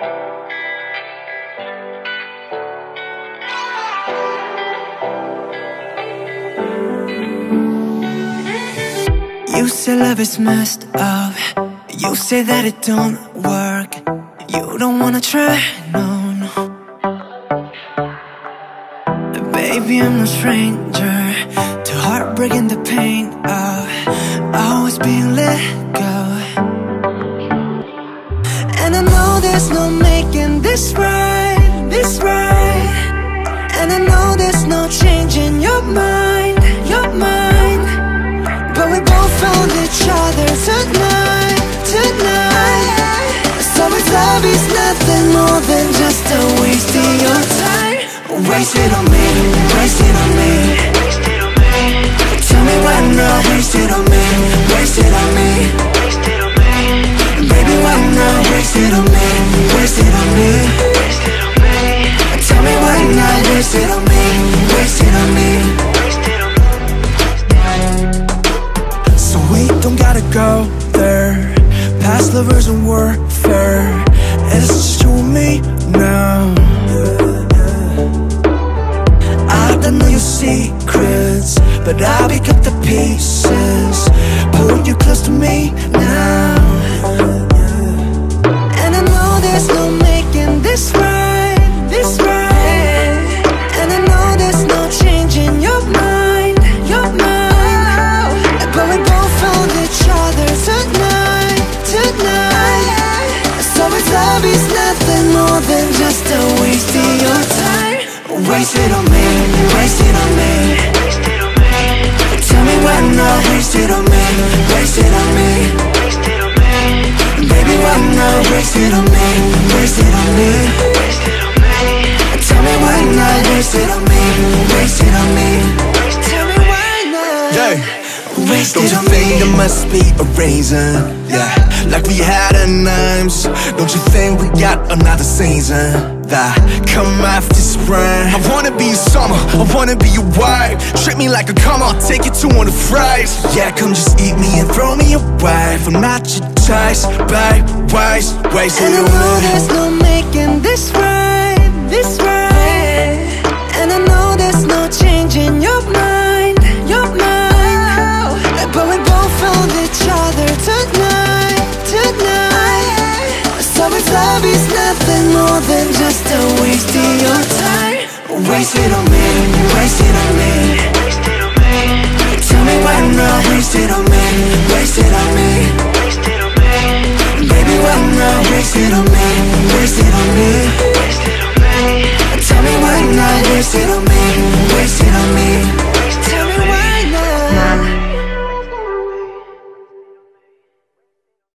You say love is messed up. You say that it don't work. You don't wanna try, no, no. Baby, I'm no stranger To heartbreak and the pain of Always being let go there's no making this right, this right. And I know there's no changing your mind, your mind. But we both found each other gotta go there. Past lovers and warfare. It's just you and me now. I don't know your secrets But I'll pick up the pieces. Pull you close to me now it on me, waste it on me. Baby, why not waste it on me, Don't you think there must be a reason? Yeah, like we had a names. Don't you think we got another season? That come after spring. I wanna be summer, I wanna be your wife. Treat me like a come on, take you to one of the fries. Yeah, come just eat me and throw me away. I'm not your choice, babe. Waste, waste And I it know away. there's no making this right, Waste